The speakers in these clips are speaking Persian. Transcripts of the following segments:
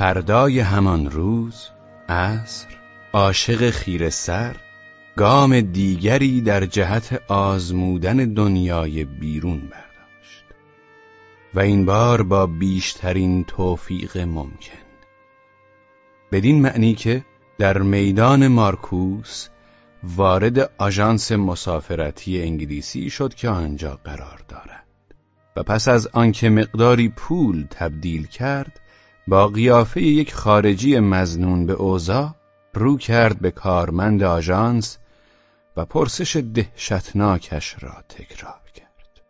فردای همان روز عصر عاشق خیر سر گام دیگری در جهت آزمودن دنیای بیرون برداشت. و این بار با بیشترین توفیق ممکن. بدین معنی که در میدان مارکوس وارد آژانس مسافرتی انگلیسی شد که آنجا قرار دارد. و پس از آنکه مقداری پول تبدیل کرد با قیافه یک خارجی مزنون به اوضاع رو کرد به کارمند آژانس و پرسش دهشتناکش را تکرار کرد.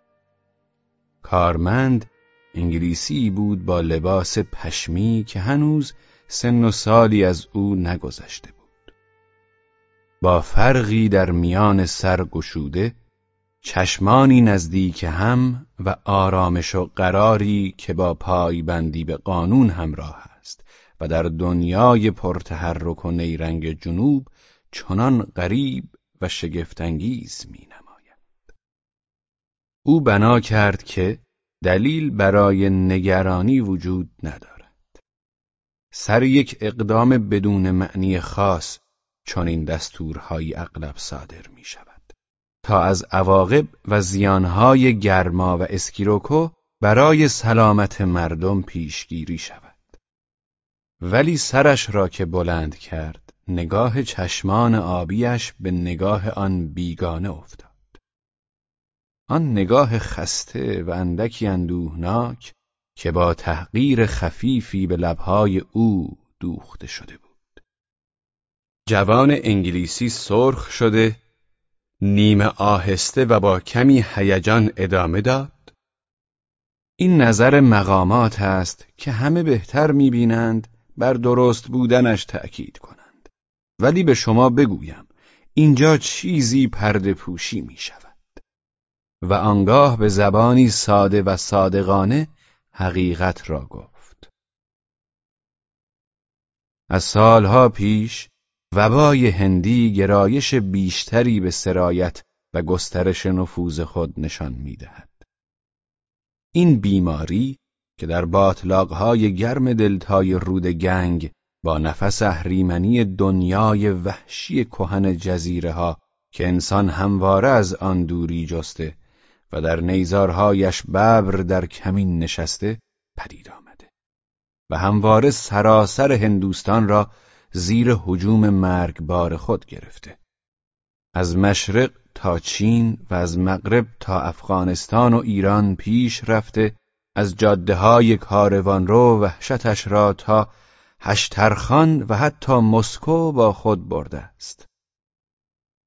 کارمند انگلیسی بود با لباس پشمی که هنوز سن و سالی از او نگذشته بود. با فرقی در میان سر گشوده چشمانی نزدیک هم و آرامش و قراری که با پایبندی به قانون همراه است و در دنیای پرتحرک و نیرنگ جنوب چنان غریب و شگفتانگیز می نماید. او بنا کرد که دلیل برای نگرانی وجود ندارد. سر یک اقدام بدون معنی خاص چون این دستورهایی اغلب صادر می شود. تا از عواقب و زیانهای گرما و اسکیروکو برای سلامت مردم پیشگیری شود. ولی سرش را که بلند کرد نگاه چشمان آبیش به نگاه آن بیگانه افتاد آن نگاه خسته و اندکی اندوهناک که با تحقیر خفیفی به لبهای او دوخته شده بود جوان انگلیسی سرخ شده نیمه آهسته و با کمی هیجان ادامه داد. این نظر مقامات است که همه بهتر می‌بینند بر درست بودنش تأکید کنند. ولی به شما بگویم اینجا چیزی پرده پوشی می شود و آنگاه به زبانی ساده و صادقانه حقیقت را گفت. از سالها پیش وبای هندی گرایش بیشتری به سرایت و گسترش نفوذ خود نشان می‌دهد. این بیماری که در باطلاقهای گرم دلتای رود گنگ با نفس اهریمنی دنیای وحشی کهن جزیره ها که انسان همواره از آن دوری جسته و در نیزارهایش ببر در کمین نشسته پدید آمده و همواره سراسر هندوستان را زیر حجوم مرگبار خود گرفته. از مشرق تا چین و از مغرب تا افغانستان و ایران پیش رفته از جاده های کاروان رو وحشتش را تا هشترخان و حتی مسکو با خود برده است.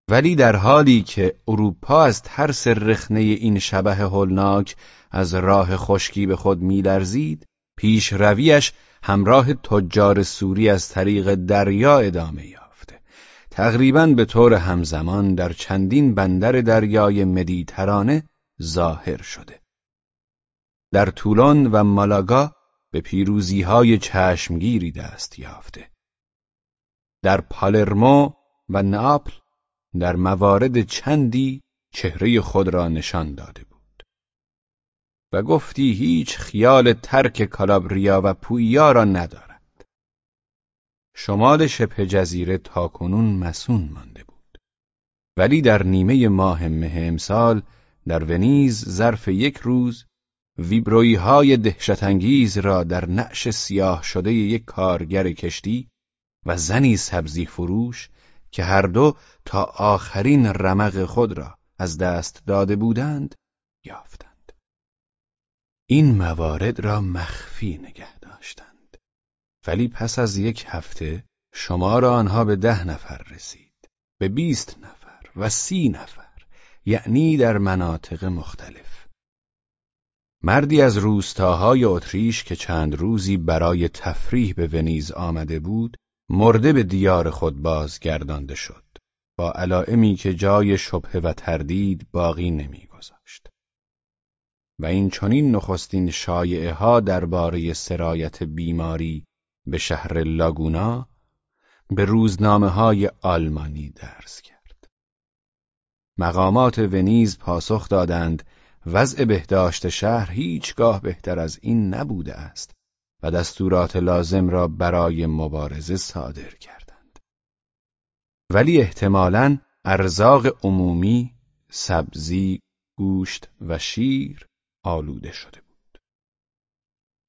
ولی در حالی که اروپا از ترس رخنه این شبه هولناک از راه خشکی به خود میلرزید پیش رویش همراه تجار سوری از طریق دریا ادامه یافته. تقریبا به طور همزمان در چندین بندر دریای مدیترانه ظاهر شده. در طولان و مالاگا به پیروزی های چشمگیری دست یافته. در پالرمو و ناپل در موارد چندی چهره خود را نشان داده بود. و گفتی هیچ خیال ترک کالابریا و پویا را ندارد. شمال شبه جزیره تاکنون مسون مانده بود. ولی در نیمه ماه مه امسال در ونیز ظرف یک روز ویبرویی های دهشتانگیز را در نعش سیاه شده یک کارگر کشتی و زنی سبزی فروش که هر دو تا آخرین رمق خود را از دست داده بودند یافتند. این موارد را مخفی نگه داشتند. ولی پس از یک هفته شمار آنها به ده نفر رسید به بیست نفر و سی نفر یعنی در مناطق مختلف. مردی از روستاهای اتریش که چند روزی برای تفریح به ونیز آمده بود مرده به دیار خود بازگردانده شد با علائمی که جای شبه و تردید باقی نمیگذاشت. و این چنین نخستین شایعه ها درباره سرایت بیماری به شهر لاگونا به روزنامه های آلمانی درس کرد مقامات ونیز پاسخ دادند وضع بهداشت شهر هیچگاه بهتر از این نبوده است و دستورات لازم را برای مبارزه صادر کردند. ولی احتمالاً ارزاق عمومی، سبزی، گوشت و شیر آلوده شده بود.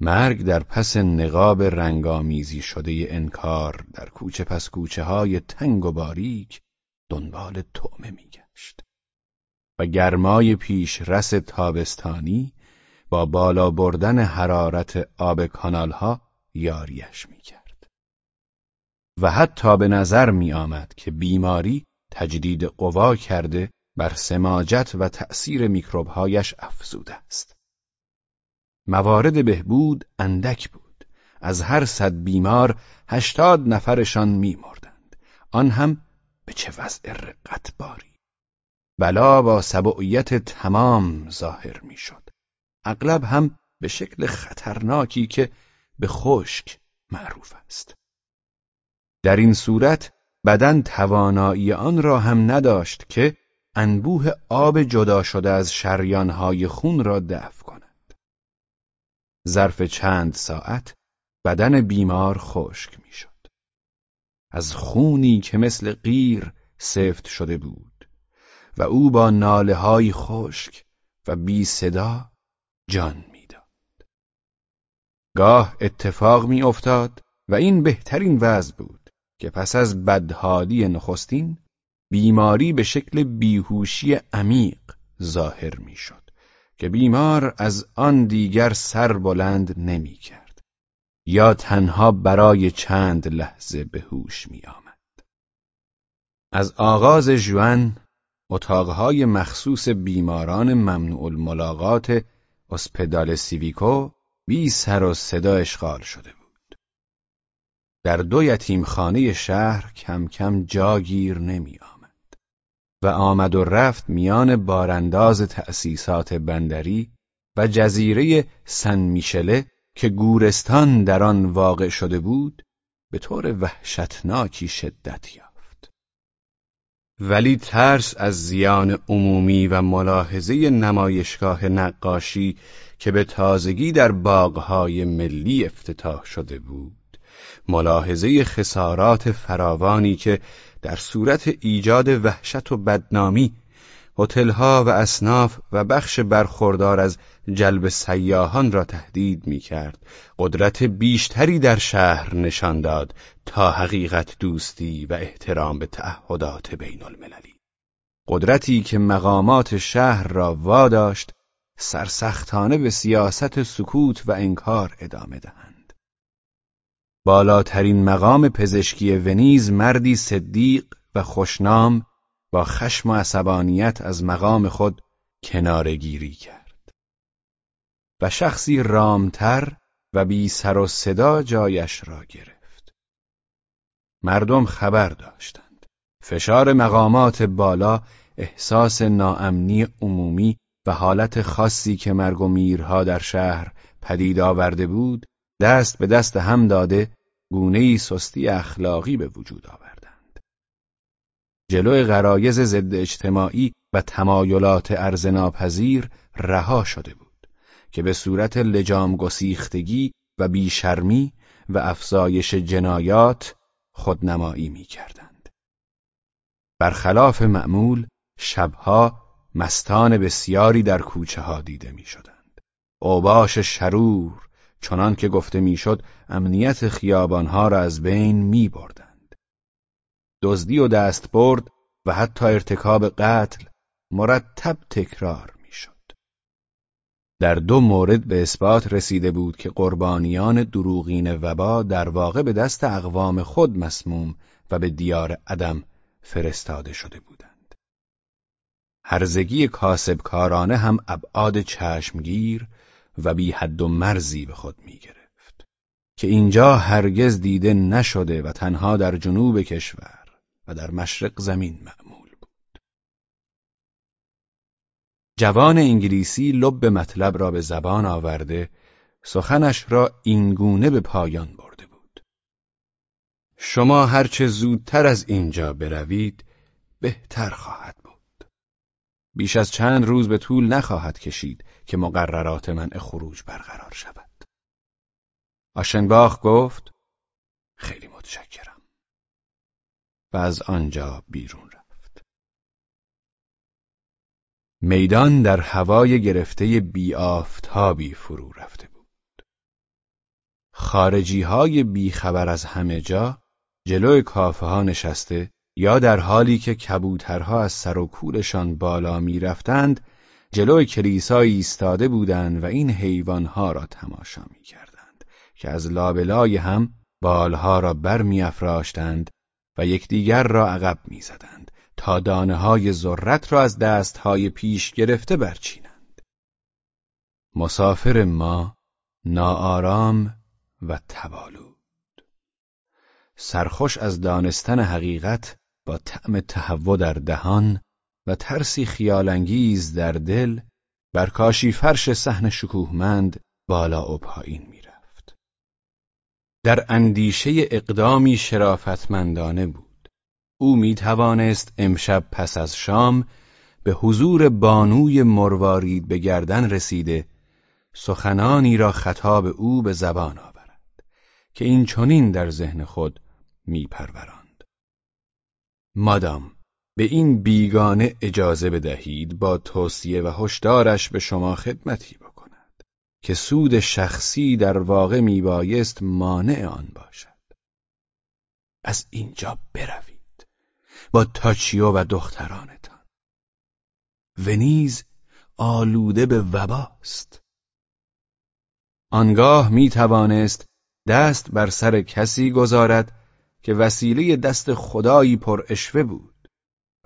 مرگ در پس نقاب رنگامیزی شده انکار در کوچه پس کوچه های تنگ و باریک دنبال طعمه میگشت و گرمای پیش رس تابستانی با بالا بردن حرارت آب کانال ها یاریش می‌کرد و حتی به نظر می آمد که بیماری تجدید قوا کرده بر سماجت و تأثیر میکروبهایش افزوده است. موارد بهبود اندک بود. از هر صد بیمار هشتاد نفرشان میمردند. آن هم به چه وضع رقت باری. بلا با سبعیت تمام ظاهر می‌شد. اغلب هم به شکل خطرناکی که به خشک معروف است. در این صورت بدن توانایی آن را هم نداشت که انبوه آب جدا شده از شریانهای خون را دفع کند. ظرف چند ساعت بدن بیمار خشک می‌شد. از خونی که مثل غیر سفت شده بود و او با ناله های خشک و بی صدا جان می‌داد. گاه اتفاق می افتاد و این بهترین وضع بود که پس از بدحالی نخستین بیماری به شکل بیهوشی عمیق ظاهر می‌شد که بیمار از آن دیگر سر بلند نمی کرد یا تنها برای چند لحظه به هوش می آمد. از آغاز جوان اتاقهای مخصوص بیماران ممنوع الملاقات اسپدال سیویکو بی سر و صدا اشغال شده بود. در دو یتیمخانه شهر کم کم جاگیر نمی آمد. و آمد و رفت میان بارانداز تأسیسات بندری و جزیره سن میشله که گورستان در آن واقع شده بود به طور وحشتناکی شدت یافت. ولی ترس از زیان عمومی و ملاحظه نمایشگاه نقاشی که به تازگی در باغهای ملی افتتاح شده بود ملاحظه خسارات فراوانی که در صورت ایجاد وحشت و بدنامی هتل‌ها و اصناف و بخش برخوردار از جلب سیاهان را تهدید می کرد قدرت بیشتری در شهر نشان داد تا حقیقت دوستی و احترام به تعهدات بین المللی قدرتی که مقامات شهر را واداشت سرسختانه به سیاست سکوت و انکار ادامه دهند. بالاترین مقام پزشکی ونیز مردی صدیق و خوشنام با خشم و عصبانیت از مقام خود کنارگیری کرد. و شخصی رامتر و بی سر و صدا جایش را گرفت. مردم خبر داشتند. فشار مقامات بالا احساس ناامنی عمومی و حالت خاصی که مرگ و میرها در شهر پدید آورده بود دست به دست هم داده گونه سستی اخلاقی به وجود آوردند. جلوی غرایز ضد اجتماعی و تمایلات ارزناپذیر رها شده بود که به صورت لجام گسیختگی و بیشرمی و افزایش جنایات خودنمایی می کردند. برخلاف معمول شبها مستان بسیاری در کوچه ها دیده می شدند. اوباش شرور چنان که گفته می‌شد امنیت خیابانها را از بین می بردند. دزدی و دستبرد و حتی ارتکاب قتل مرتب تکرار می‌شد. در دو مورد به اثبات رسیده بود که قربانیان دروغین وبا در واقع به دست اقوام خود مسموم و به دیار عدم فرستاده شده بودند. هرزگی کاسبکارانه هم ابعاد چشمگیر و بی حد و مرزی به خود می گرفت. که اینجا هرگز دیده نشده و تنها در جنوب کشور و در مشرق زمین معمول بود. جوان انگلیسی لب مطلب را به زبان آورده سخنش را اینگونه به پایان برده بود. شما هرچه زودتر از اینجا بروید بهتر خواهد بیش از چند روز به طول نخواهد کشید که مقررات منع خروج برقرار شود. آشنباخ گفت خیلی متشکرم. و از آنجا بیرون رفت. میدان در هوای گرفته بی آفتابی فرو رفته بود. خارجی های بیخبر از همه جا جلوی کافه ها نشسته یا در حالی که کبوترها از سر و کولشان بالا می‌رفتند جلوی کلیسایی ایستاده بودند و این حیوانها را تماشا می‌کردند که از لابلای هم بالها را بر میافراشتند و یکدیگر را عقب می‌زدند تا دانه های ذرت را از دستهای پیش گرفته برچینند. مسافر ما ناآرام و تبالود سرخوش از دانستن حقیقت با طعم تهوع در دهان و ترسی خیالانگیز در دل بر کاشی فرش صحن شکوهمند بالا و پایین می‌رفت. در اندیشه اقدامی شرافتمندانه بود. او می توانست امشب پس از شام به حضور بانوی مروارید به گردن رسیده سخنانی را خطاب او به زبان آورد که این چنین در ذهن خود میپروراند مادام به این بیگانه اجازه بدهید با توصیه و هشدارش به شما خدمتی بکند که سود شخصی در واقع میبایست مانع آن باشد. از اینجا بروید با تاچیو و دخترانتان. ونیز آلوده به وباست. آنگاه می توانست دست بر سر کسی گذارد که وسیله دست خدایی پر اشوه بود.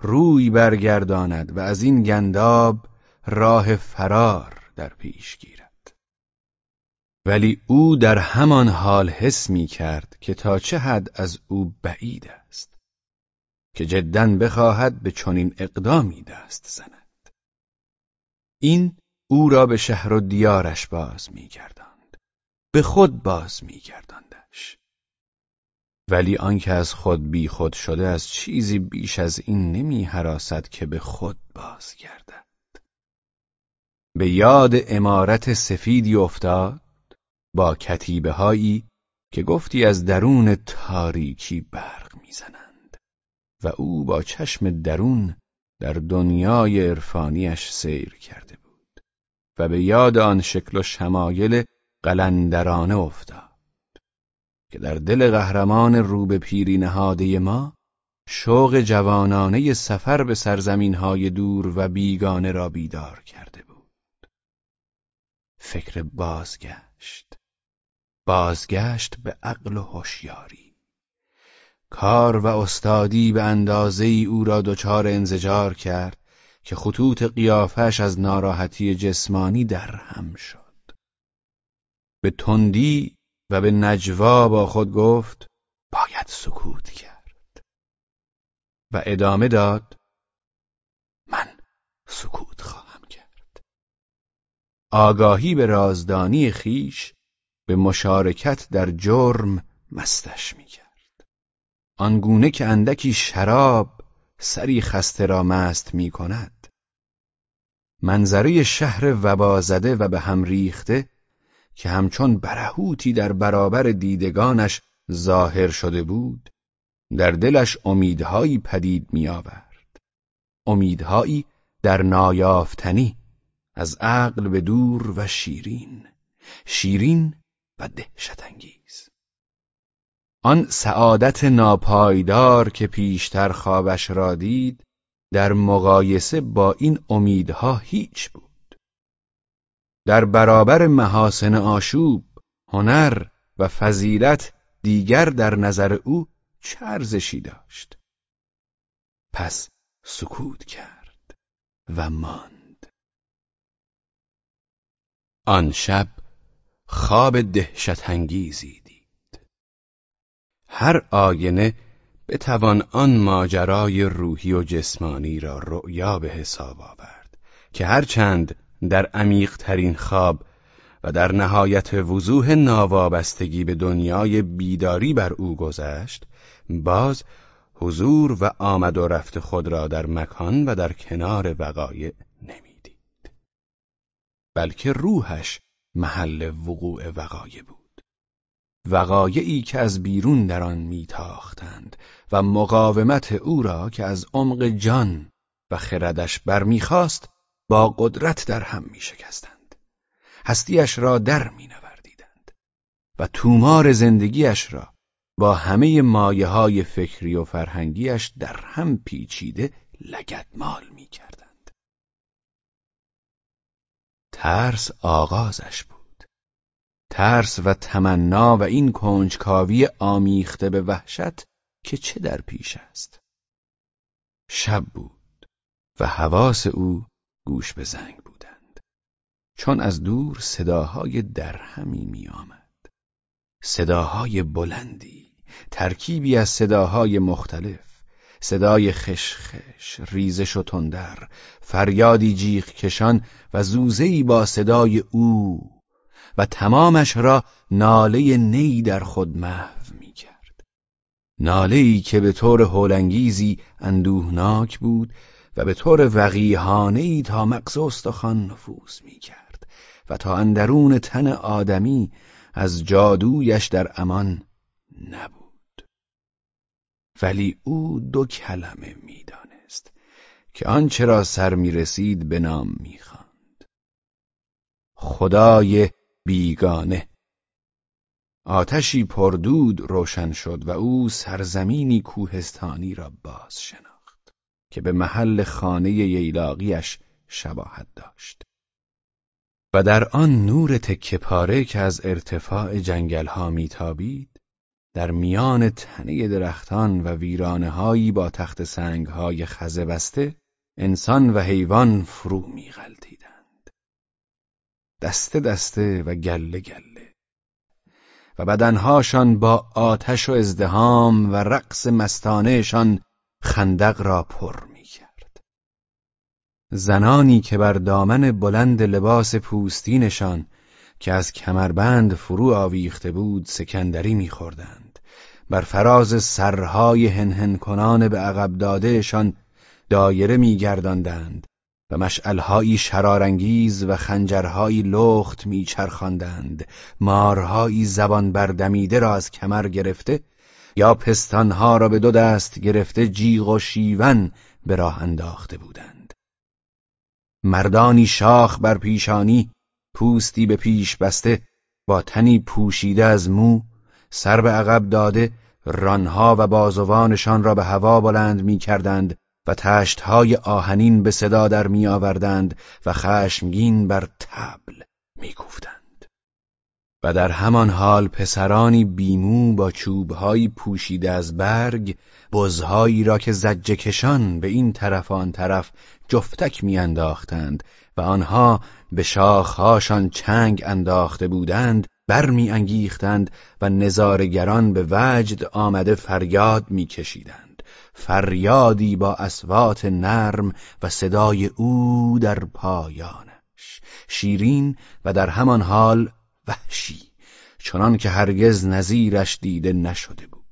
روی برگرداند و از این گنداب راه فرار در پیش گیرد. ولی او در همان حال حس می کرد که تا چه حد از او بعید است که جدا بخواهد به چنین اقدامی دست زند. این او را به شهر و دیارش باز میگرداند به خود باز میگرداندش ولی آنکه از خود بی خود شده از چیزی بیش از این نمی حراست که به خود بازگردد. به یاد امارت سفیدی افتاد با کتیبه هایی که گفتی از درون تاریکی برق می‌زنند و او با چشم درون در دنیای عرفانیش سیر کرده بود و به یاد آن شکل و شمایل قلندرانه افتاد. که در دل قهرمان رو به پیری نهاده ما شوق جوانانه سفر به سرزمینهای دور و بیگانه را بیدار کرده بود. فکر بازگشت. بازگشت به عقل و هوشیاری. کار و استادی به اندازه ای او را دچار انزجار کرد که خطوط قیافش از ناراحتی جسمانی در هم شد. به تندی و به نجوا با خود گفت باید سکوت کرد. و ادامه داد من سکوت خواهم کرد. آگاهی به رازدانی خیش به مشارکت در جرم مستش می کرد. آنگونه که اندکی شراب سری خسته را مست می کند. منظره شهر وبازده و به هم ریخته که همچون برهوتی در برابر دیدگانش ظاهر شده بود در دلش امیدهایی پدید می آورد امیدهایی در نایافتنی از عقل به دور و شیرین. شیرین و دهشتانگیز. آن سعادت ناپایدار که پیشتر خوابش را دید در مقایسه با این امیدها هیچ بود. در برابر محاسن آشوب هنر و فضیلت دیگر در نظر او چه ارزشی داشت؟ پس سکوت کرد و ماند. آن شب خواب دهشت انگیزی دید. هر آینه بتوان آن ماجرای روحی و جسمانی را رؤیا به حساب آورد که هرچند در عمیقترین خواب و در نهایت وضوح ناوابستگی به دنیای بیداری بر او گذشت باز حضور و آمد و رفت خود را در مکان و در کنار وقایع نمی‌دید. بلکه روحش محل وقوع وقایع بود. وقایعی که از بیرون در آن میتاختند و مقاومت او را که از عمق جان و خردش برمیخواست با قدرت در هم میشکستند هستیش را در مینوردیدند و تومار زندگیش را با همه مایه های فکری و فرهنگیش در هم پیچیده لگدمال می‌کردند ترس آغازش بود. ترس و تمنا و این کنجکاوی آمیخته به وحشت که چه در پیش است؟ شب بود و حواس او گوش به زنگ بودند. چون از دور صداهای درهمی می آمد. صداهای بلندی ترکیبی از صداهای مختلف صدای خشخش ریزش و تندر فریادی جیغ کشان و زوزهی با صدای او و تمامش را ناله نی در خود محو می کرد. ناله که به طور هولانگیزی اندوهناک بود و به طور وقیهانه تا مغز استخوان نفوذ می کرد و تا اندرون تن آدمی از جادویش در امان نبود. ولی او دو کلمه می‌دانست که آنچه را سر می رسید به نام می‌خواند. خدای بیگانه. آتشی پردود روشن شد و او سرزمینی کوهستانی را باز شناخت که به محل خانه ییلاقیش شباهت داشت. و در آن نور تکه پاره که از ارتفاع جنگل ها میتابید در میان تنه درختان و ویرانه هایی با تخت سنگ های خزه بسته انسان و حیوان فرو میغلطیدند. دسته دسته و گله گله. و بدنهاشان با آتش و ازدهام و رقص مستانهشان خندق را پر می‌کرد زنانی که بر دامن بلند لباس پوستینشان که از کمربند فرو آویخته بود سکندری میخوردند بر فراز سرهای هنهن کنان به عقب دادهشان دایره میگرداندند و مشعلهایی شرارانگیز و خنجرهایی لخت میچرخاندند مارهایی زبان بردمیده را از کمر گرفته یا پستانها را به دو دست گرفته جیغ و شیون به راه انداخته بودند مردانی شاخ بر پیشانی پوستی به پیش بسته با تنی پوشیده از مو سر به عقب داده رانها و بازوانشان را به هوا بلند می کردند و تشتهای آهنین به صدا در می آوردند و خشمگین بر تبل می گفتند. و در همان حال پسرانی بیمو با چوبهایی پوشیده از برگ بزهایی را که زجه کشان به این طرف آن طرف جفتک میانداختند و آنها به شاخهاشان چنگ انداخته بودند برمی انگیختند و نظارگران به وجد آمده فریاد میکشیدند. فریادی با اسوات نرم و صدای او در پایانش. شیرین و در همان حال وحشی چنان که هرگز نظیرش دیده نشده بود.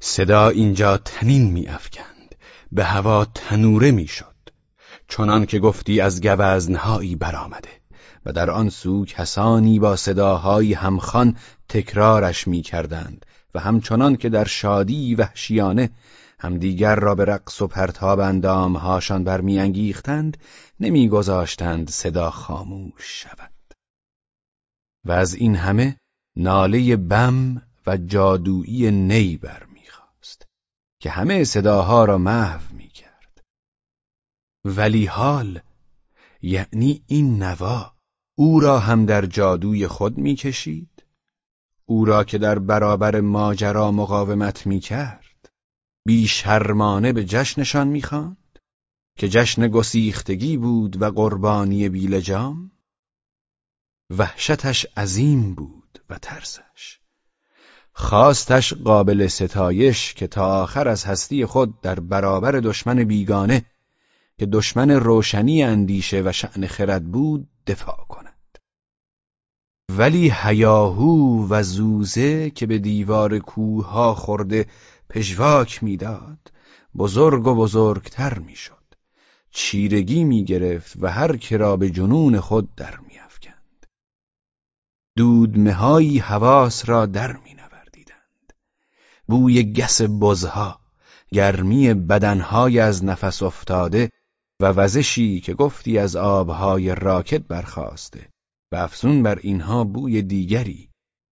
صدا اینجا تنین میافکند به هوا تنوره می‌شد چنان که گفتی از گوزنهایی برآمده و در آن سو کسانی با صداهایی همخان تکرارش می‌کردند و همچنان که در شادی وحشیانه همدیگر را به رقص و پرتاب اندامهاشان برمیانگیختند نمیگذاشتند صدا خاموش شود. و از این همه ناله بم و جادویی نی برمیخواست که همه صداها را محو می‌کرد. ولی حال یعنی این نوا او را هم در جادوی خود می‌کشید او را که در برابر ماجرا مقاومت می‌کرد بیشرمانه به جشنشان می‌خواند که جشن گسیختگی بود و قربانی بیلجام. وحشتش عظیم بود و ترسش. خواستش قابل ستایش که تا آخر از هستی خود در برابر دشمن بیگانه که دشمن روشنی اندیشه و شعن خرد بود دفاع کند. ولی هیاهو و زوزه که به دیوار کوه خورده پژواک می‌داد بزرگ و بزرگتر می‌شد. چیرگی می‌گرفت و هر کرا به جنون خود در میافکند دودمهایی حواس را در می نوردیدند. بوی گس بزها، گرمی بدنهای از نفس افتاده و وزشی که گفتی از آبهای راکت برخواسته و افزون بر اینها بوی دیگری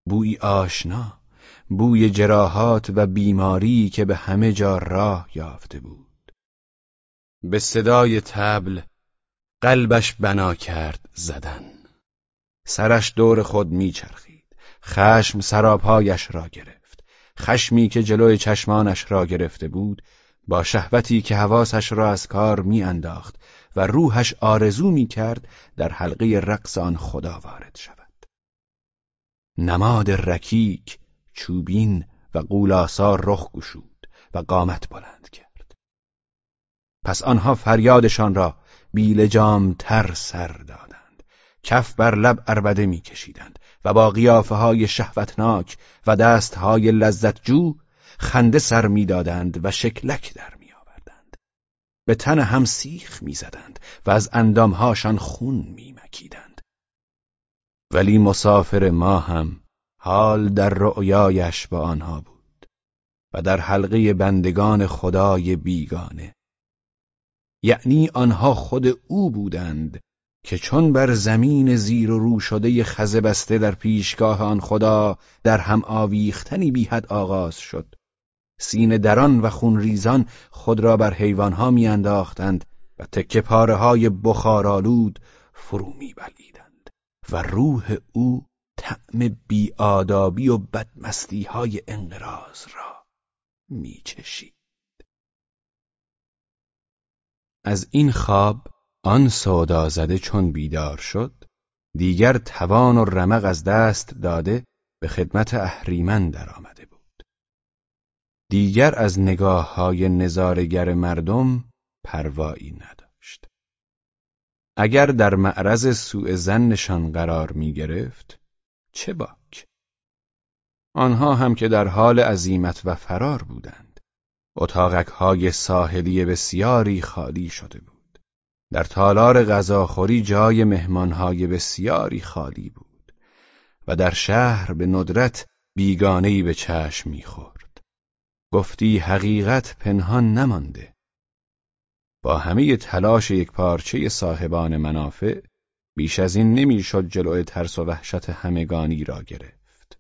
بوی آشنا بوی جراحات و بیماری که به همه جا راه یافته بود به صدای تبل قلبش بنا کرد زدن سرش دور خود میچرخید. خشم سراپایش را گرفت. خشمی که جلوی چشمانش را گرفته بود با شهوتی که حواسش را از کار میانداخت و روحش آرزو می کرد در حلقه رقص آن خدا وارد شود. نماد رکیک چوبین و قولاسا رخ گشود و قامت بلند کرد. پس آنها فریادشان را بیلجام تر سر دادند کف بر لب اربده میکشیدند و با قیافه های شهوتناک و دست های لذت جو خنده سر می‌دادند و شکلک در میآوردند. به تن هم سیخ می‌زدند و از اندامهاشان خون میمکیدند. ولی مسافر ما هم حال در رؤیایش با آنها بود و در حلقه بندگان خدای بیگانه. یعنی آنها خود او بودند که چون بر زمین زیر و رو شده خزه بسته در پیشگاه آن خدا در هم آویختنی بیحد آغاز شد. سینه دران و خونریزان خود را بر حیوانها میانداختند و تکه پاره های بخارالود فرو میبلیدند و روح او طعم بیادابی و بدمستی های انقراض را میچشید. از این خواب آن سودا زده چون بیدار شد دیگر توان و رمق از دست داده به خدمت اهریمن درآمده بود. دیگر از نگاه های نظارگر مردم پروایی نداشت. اگر در معرض سوء زنشان قرار می گرفت چه باک؟ آنها هم که در حال عزیمت و فرار بودند اتاقک های ساحلی بسیاری خالی شده بود. در تالار غذاخوری جای مهمانهای بسیاری خالی بود و در شهر به ندرت بیگانهای به چشم می‌خورد. گفتی حقیقت پنهان نمانده. با همه تلاش یک پارچه صاحبان منافع بیش از این نمی‌شد جلوی ترس و وحشت همگانی را گرفت.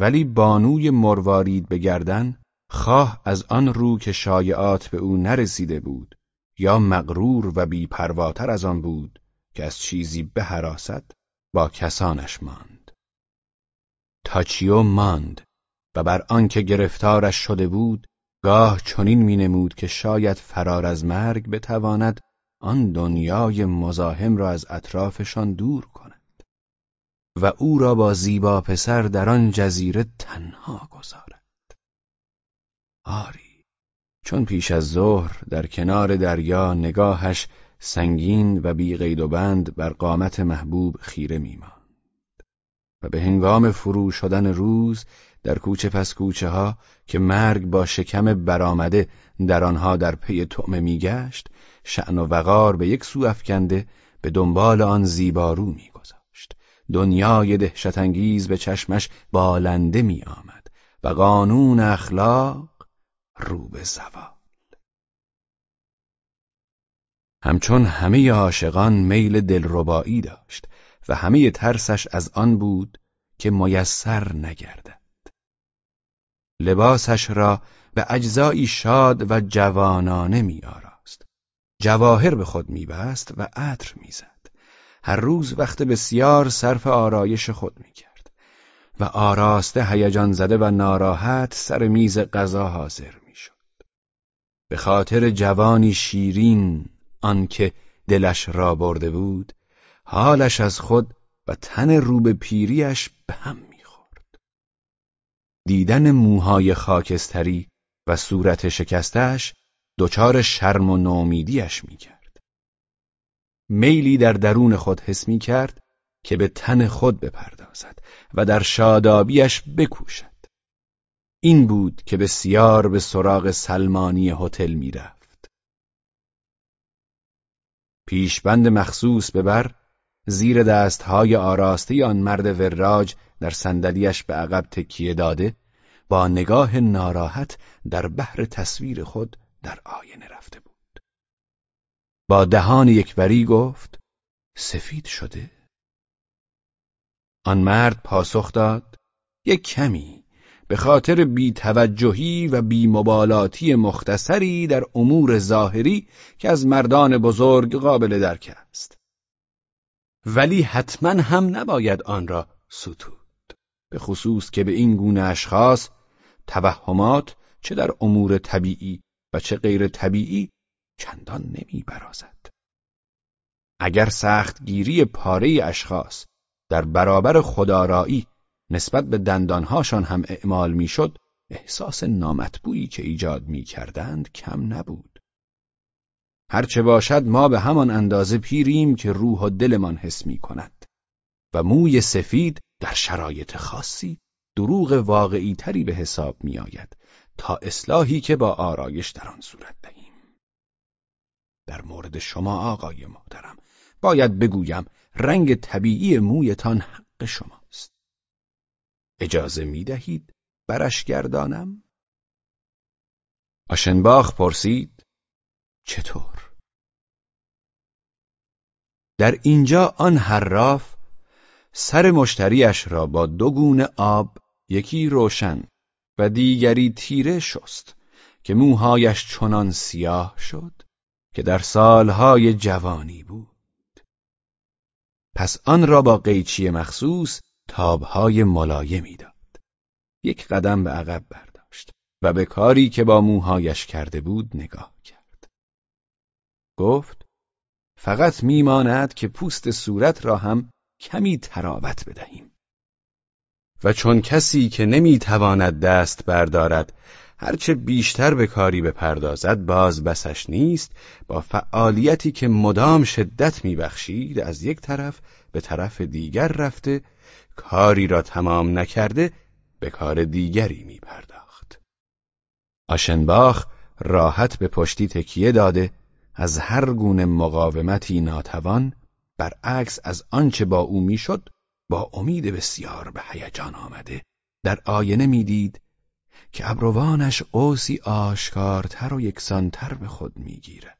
ولی بانوی مروارید به گردن خواه از آن رو که شایعات به او نرسیده بود یا مغرور و بیپرواتر از آن بود که از چیزی بهراست با کسانش ماند. تاچیو ماند و بر آنکه گرفتارش شده بود گاه چنین مینمود که شاید فرار از مرگ بتواند آن دنیای مزاحم را از اطرافشان دور کند و او را با زیبا پسر در آن جزیره تنها گذارد. آری چون پیش از ظهر در کنار دریا نگاهش سنگین و بی قید و بند بر قامت محبوب خیره میماند. و به هنگام فرو شدن روز در کوچه پس کوچه ها که مرگ با شکم برآمده در آنها در پی طعمه میگشت شعن و وقار به یک سو افکنده به دنبال آن زیبارو میگذاشت. دنیای دهشتانگیز به چشمش بالنده می آمد و قانون اخلاق رو به زوال. همچون همه عاشقان میل دلربایی داشت و همه ترسش از آن بود که میسر نگردد. لباسش را به اجزایی شاد و جوانانه می آراست جواهر به خود میبست و عطر می‌زد. هر روز وقت بسیار صرف آرایش خود می‌کرد و آراسته هیجان زده و ناراحت سر میز غذا حاضر به خاطر جوانی شیرین آنکه دلش را برده بود حالش از خود و تن رو به پیریش به هم می‌خورد دیدن موهای خاکستری و صورت شکستش دچار شرم و نومیدیش می‌کرد. میلی در درون خود حس می کرد که به تن خود بپردازد و در شادابیش بکوشد. این بود که بسیار به سراغ سلمانی هتل می‌رفت. پیشبند مخصوص ببر زیر دستهای آراسته آن مرد وراج در صندلیاش به عقب تکیه داده با نگاه ناراحت در بحر تصویر خود در آینه رفته بود. با دهان یکبری گفت سفید شده. آن مرد پاسخ داد یک کمی. به خاطر بیتوجهی و بیمبالاتی مختصری در امور ظاهری که از مردان بزرگ قابل درک است ولی حتما هم نباید آن را ستود به خصوص که به این گونه اشخاص توهمات چه در امور طبیعی و چه غیر طبیعی چندان نمی برازد. اگر سختگیری پاره اشخاص در برابر خدارایی نسبت به دندانهاشان هم اعمال می‌شد احساس نامطبوعی که ایجاد می کردند کم نبود. هرچه باشد ما به همان اندازه پیریم که روح و دلمان حس می کند و موی سفید در شرایط خاصی دروغ واقعی تری به حساب می آید تا اصلاحی که با آرایش در آن صورت دهیم. در مورد شما آقای محترم باید بگویم رنگ طبیعی مویتان حق شماست. اجازه می دهید برش گردانم؟ آشنباخ پرسید چطور؟ در اینجا آن حراف سر مشتریش را با دو گونه آب یکی روشن و دیگری تیره شست که موهایش چنان سیاه شد که در سالهای جوانی بود پس آن را با قیچی مخصوص تابهای ملایمی داد. یک قدم به عقب برداشت و به کاری که با موهایش کرده بود نگاه کرد. گفت فقط میماند که پوست صورت را هم کمی تراوت بدهیم. و چون کسی که نمی‌تواند دست بردارد هرچه بیشتر به کاری بپردازد باز بسش نیست با فعالیتی که مدام شدت میبخشید از یک طرف به طرف دیگر رفته کاری را تمام نکرده به کار دیگری میپرداخت. آشنباخ راحت به پشتی تکیه داده از هر گونه مقاومتی ناتوان برعکس از آنچه با او می‌شد با امید بسیار به هیجان آمده. در آینه می‌دید که ابروانش قوسی آشکارتر و یکسانتر به خود می‌گیرد.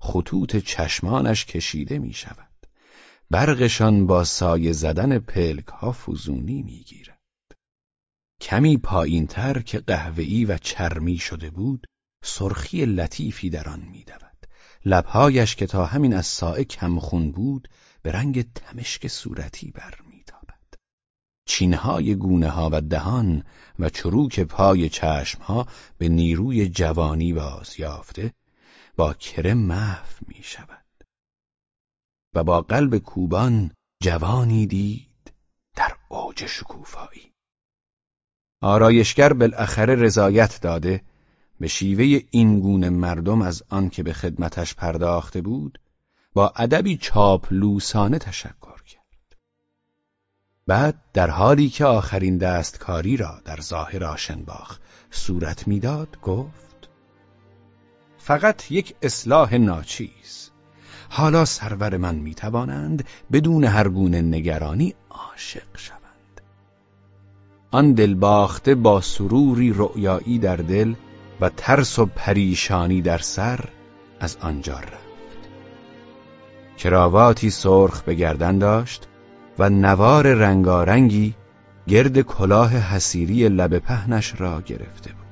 خطوط چشمانش کشیده می شود برقشان با سایه زدن پلک ها فزونی می‌گیرد کمی پایینتر که قهوه‌ای و چرمی شده بود سرخی لطیفی در آن میدود. لبهایش که تا همین از سائه کمخون بود به رنگ تمشک صورتی برمیتابد چینهای گونه ها و دهان و چروک پای چشم ها به نیروی جوانی باز یافته با کره محو می شود و با قلب کوبان جوانی دید در اوج شکوفایی. آرایشگر بالاخره رضایت داده به شیوه این گونه مردم از آن که به خدمتش پرداخته بود با ادبی چاپلوسانه تشکر کرد. بعد در حالی که آخرین دستکاری را در ظاهر آشنباخ صورت می‌داد گفت فقط یک اصلاح ناچیز. حالا سرور من می‌توانند بدون هر گونه نگرانی عاشق شوند. آن دلباخته با سروری رؤیایی در دل و ترس و پریشانی در سر از آنجا رفت. کراواتی سرخ به گردن داشت و نوار رنگارنگی گرد کلاه حسیری لب پهنش را گرفته بود.